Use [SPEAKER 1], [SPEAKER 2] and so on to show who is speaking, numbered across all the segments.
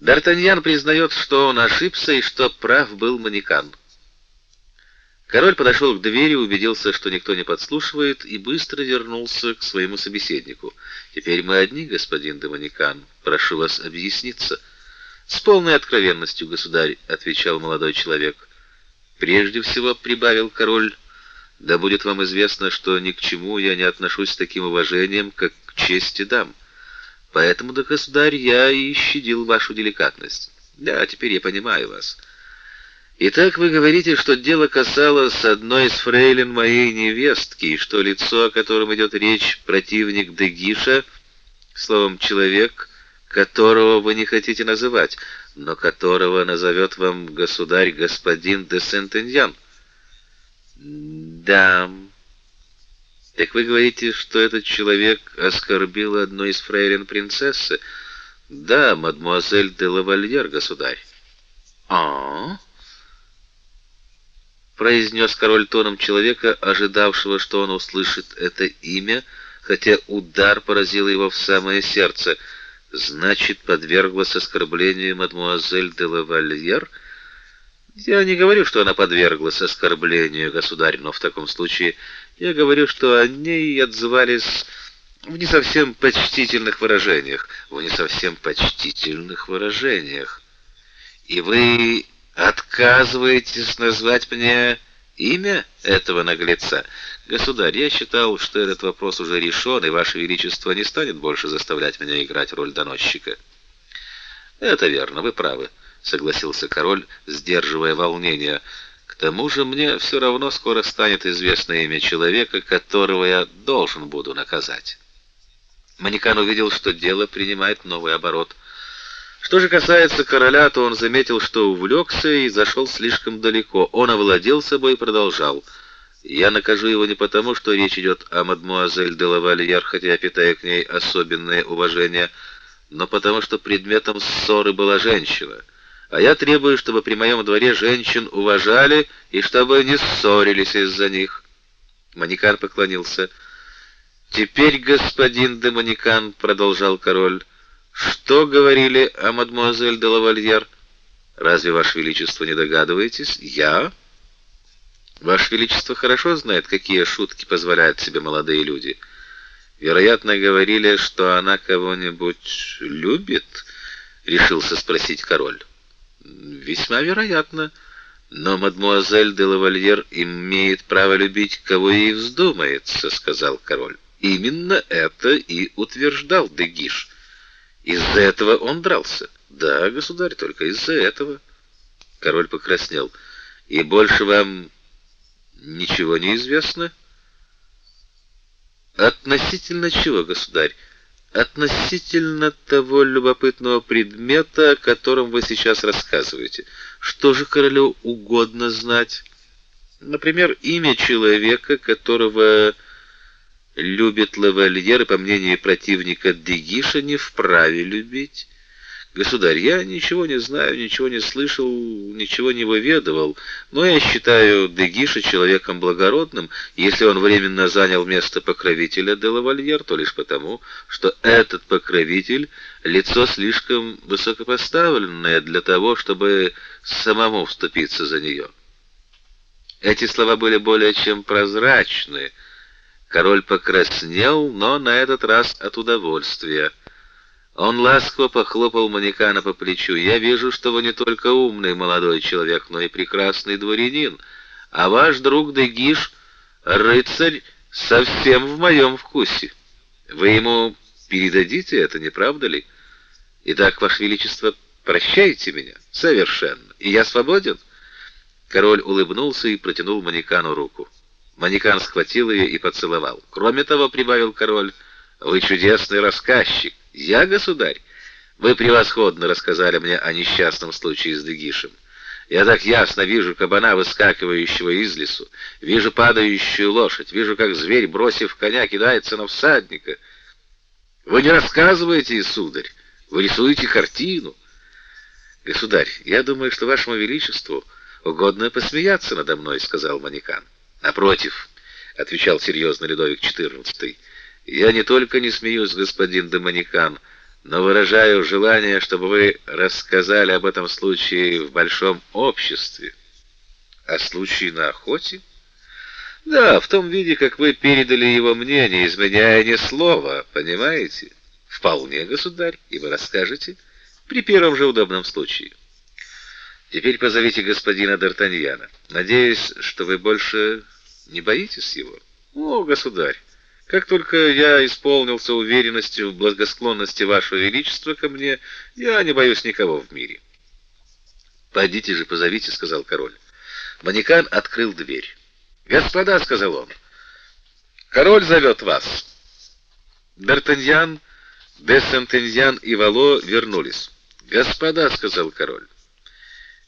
[SPEAKER 1] Д'Артаньян признает, что он ошибся и что прав был Манекан. Король подошел к двери, убедился, что никто не подслушивает, и быстро вернулся к своему собеседнику. «Теперь мы одни, господин де Манекан. Прошу вас объясниться». «С полной откровенностью, государь», — отвечал молодой человек. «Прежде всего», — прибавил король, — «да будет вам известно, что ни к чему я не отношусь с таким уважением, как к чести дам. Поэтому, да, государь, я и щадил вашу деликатность. Да, теперь я понимаю вас». Итак, вы говорите, что дело касалось одной из фрейлин моей невестки, и что лицо, о котором идет речь, противник Дегиша, словом, человек, которого вы не хотите называть, но которого назовет вам государь господин де Сентеньян. Да. Так вы говорите, что этот человек оскорбил одну из фрейлин принцессы? Да, мадмуазель де Лавальер, государь. А? произнес король тоном человека, ожидавшего, что он услышит это имя, хотя удар поразил его в самое сердце. Значит, подверглась оскорблению мадмуазель де Лавальер? Я не говорю, что она подверглась оскорблению, государь, но в таком случае я говорю, что о ней отзывались в не совсем почтительных выражениях, в не совсем почтительных выражениях. И вы Отказываетесь назвать мне имя этого наглеца? Государь, я считал, что этот вопрос уже решен, и ваше величество не станет больше заставлять меня играть роль доносчика. Это верно, вы правы, согласился король, сдерживая волнение. К тому же мне все равно скоро станет известно имя человека, которого я должен буду наказать. Манекан увидел, что дело принимает новый оборот. Что же касается короля, то он заметил, что увлекся и зашел слишком далеко. Он овладел собой и продолжал: "Я накажу его не потому, что речь идет о мадмуазель де лавальер, хотя я питаю к ней особенное уважение, но потому что предметом ссоры была женщина. А я требую, чтобы при моем дворе женщин уважали и чтобы не ссорились из-за них". Манекан поклонился. "Теперь, господин де Манекан", продолжал король, что говорили о мадемуазель де лавальер? Разве ваше величество не догадываетесь? Я? Ваше величество хорошо знает, какие шутки позволяют себе молодые люди. Вероятно, говорили, что она кого-нибудь любит, решился спросить король. Весьма вероятно. Но мадемуазель де лавальер имеет право любить кого ей вздумается, сказал король. Именно это и утверждал Дегиш. Из-за этого он дрался. Да, государь, только из-за этого. Король покраснел. И больше вам ничего не известно? Относительно чего, государь? Относительно того любопытного предмета, о котором вы сейчас рассказываете. Что же королю угодно знать? Например, имя человека, которого любит лавальер, по мнению противника Дегиша, не вправе любить. Государь, я ничего не знаю, ничего не слышал, ничего не выведывал, но я считаю Дегиша человеком благородным, если он временно занял место покровителя де лавальер, то лишь потому, что этот покровитель лицо слишком высокопоставленное для того, чтобы самому вступиться за нее. Эти слова были более чем прозрачны, Король покраснел, но на этот раз от удовольствия. Он ласково похлопал Манекана по плечу. «Я вижу, что вы не только умный молодой человек, но и прекрасный дворянин, а ваш друг Дегиш, рыцарь, совсем в моем вкусе. Вы ему передадите это, не правда ли? Итак, ваше величество, прощайте меня совершенно, и я свободен». Король улыбнулся и протянул Манекану руку. Манекан схватил ее и поцеловал. Кроме того, прибавил король, вы чудесный рассказчик. Я, государь, вы превосходно рассказали мне о несчастном случае с Дегишем. Я так ясно вижу кабана, выскакивающего из лесу, вижу падающую лошадь, вижу, как зверь, бросив коня, кидается на всадника. Вы не рассказываете, сударь, вы рисуете картину. Государь, я думаю, что вашему величеству угодно посмеяться надо мной, сказал Манекан. Напротив, отвечал серьезно Людовик XIV. Я не только не смеюсь, господин Доманикан, но выражаю желание, чтобы вы рассказали об этом случае в большом обществе. О случае на охоте? Да, в том виде, как вы передали его мне, не изменяя ни слова, понимаете? Вполне, государь, и вы расскажете при первом же удобном случае. Теперь позовите господина Д'Артаньяна. Надеюсь, что вы больше не боитесь его. О, государь, как только я исполнился уверенностью в благосклонности вашего величества ко мне, я не боюсь никого в мире. Пойдите же, позовите, сказал король. Манекан открыл дверь. "Господа", сказал он. "Король зовет вас". Д'Артаньян, де Сентеньян и Вало вернулись. "Господа", сказал король.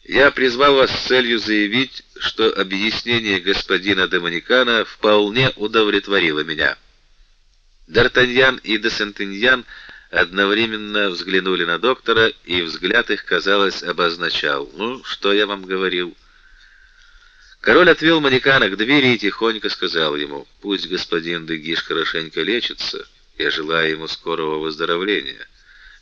[SPEAKER 1] "Я призвал вас с целью заявить, что объяснение господина де Манекана вполне удовлетворило меня". Д'Артаньян и де Сентеньян одновременно взглянули на доктора, и взгляд их, казалось, обозначал: "Ну, что я вам говорил?" Король отвел манекана к двери и тихонько сказал ему: "Пусть господин Дегиш хорошенько лечится. Я желаю ему скорого выздоровления.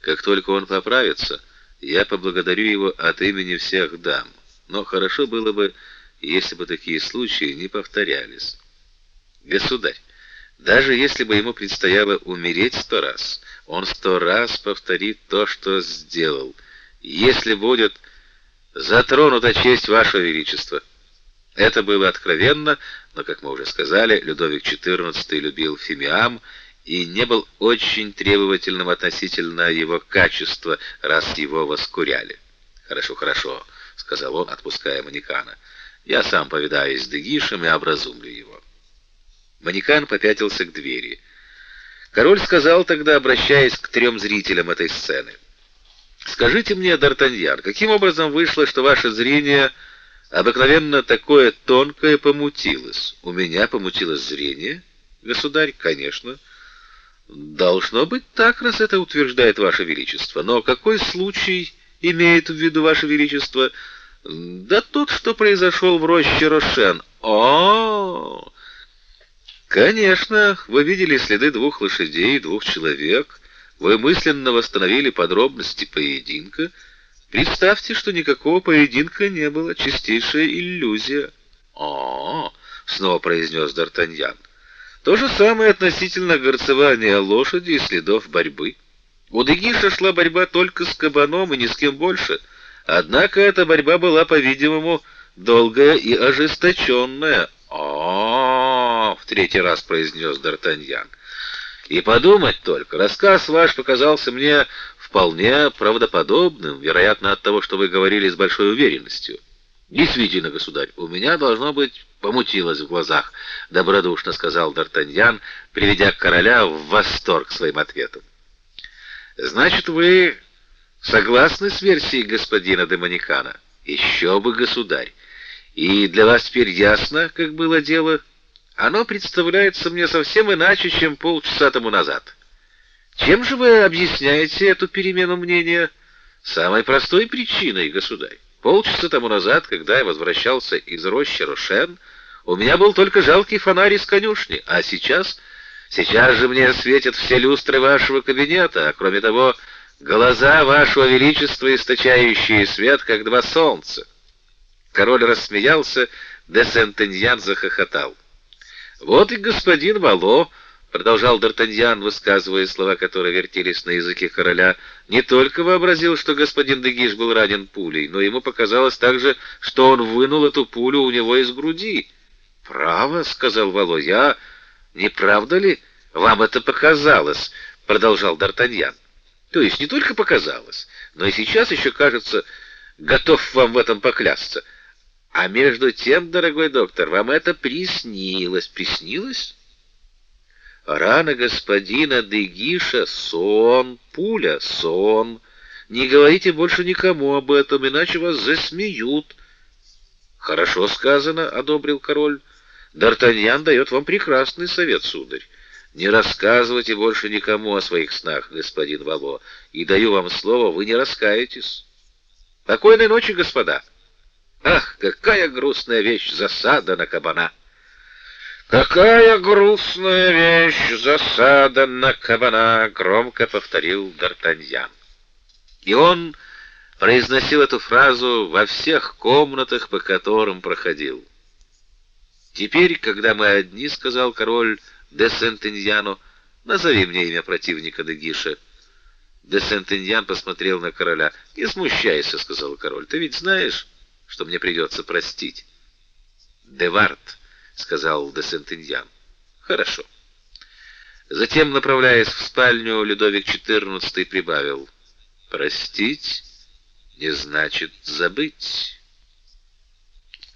[SPEAKER 1] Как только он поправится, я поблагодарю его от имени всех дам. Но хорошо было бы, если бы такие случаи не повторялись. Государь, даже если бы ему предстояло умереть сто раз, он сто раз повторит то, что сделал. Если будет затронута честь вашего величества, это было откровенно, но, как мы уже сказали, Людовик XIV любил фимиам и не был очень требовательным относительно его качества, раз его воскуряли. «Хорошо, хорошо», — сказал он, отпуская Манекана. «Я сам повидаюсь с Дегишем и образумлю его». Манекан попятился к двери. Король сказал тогда, обращаясь к трем зрителям этой сцены. «Скажите мне, Д'Артаньян, каким образом вышло, что ваше зрение...» Обыкновенно такое тонкое помутилось. У меня помутилось зрение, государь, конечно. Должно быть так, раз это утверждает ваше величество. Но какой случай имеет в виду ваше величество? Да тот, что произошел в роще Рошен. О! Конечно, вы видели следы двух лошадей и двух человек. Вы мысленно восстановили подробности поединка. Представьте, что никакого поединка не было, чистейшая иллюзия. А, снова произнес Д'Артаньян. То же самое относительно горцевания лошади и следов борьбы. У Дегиша шла борьба только с кабаном и ни с кем больше. Однако эта борьба была, по-видимому, долгая и ожесточенная. Третий раз произнес Д'Артаньян. И подумать только, рассказ ваш показался мне вполне правдоподобным, вероятно, от того, что вы говорили с большой уверенностью. Действительно, государь, у меня должно быть помутилось в глазах, добродушно сказал Д'Артаньян, приведя короля в восторг своим ответом. Значит, вы согласны с версией господина де Манихана? Еще бы, государь. И для вас теперь ясно, как было дело? Оно представляется мне совсем иначе, чем полчаса тому назад. Чем же вы объясняете эту перемену мнения? Самой простой причиной, государь. Полчаса тому назад, когда я возвращался из рощи Рошен, у меня был только жалкий фонарь из конюшни, а сейчас... Сейчас же мне светят все люстры вашего кабинета, а кроме того, глаза вашего величества, источающие свет, как два солнца. Король рассмеялся, де Сентеньян захохотал. Вот и господин Вало продолжал Д'Артаньян, высказывая слова, которые вертелись на языке короля, не только вообразил, что господин Дегиш был ранен пулей, но ему показалось также, что он вынул эту пулю у него из груди. "Право", сказал Вало. "Я не правда ли вам это показалось?" продолжал Д'Артаньян. "То есть не только показалось, но и сейчас еще, кажется, готов вам в этом поклясться. А между тем, дорогой доктор, вам это приснилось, приснилось?" Рана господина Дегиша — сон, пуля — сон. Не говорите больше никому об этом, иначе вас засмеют. Хорошо сказано, — одобрил король. Д'Артаньян дает вам прекрасный совет, сударь. Не рассказывайте больше никому о своих снах, господин Вало, и даю вам слово, вы не раскаетесь. Спокойной ночи, господа. Ах, какая грустная вещь засада на кабана! Какая грустная вещь засада на кабана, громко повторил Д'Артаньян. И он произносил эту фразу во всех комнатах, по которым проходил. Теперь, когда мы одни, сказал король де Сентеньяно, назови мне имя противника Дегиша. Де Сентеньян посмотрел на короля. "Не смущайся", сказал король. "Ты ведь знаешь, что мне придется простить". "Девард", сказал де Сентеньян. "Хорошо". Затем, направляясь в спальню, Людовик XIV прибавил: "Простить не значит забыть".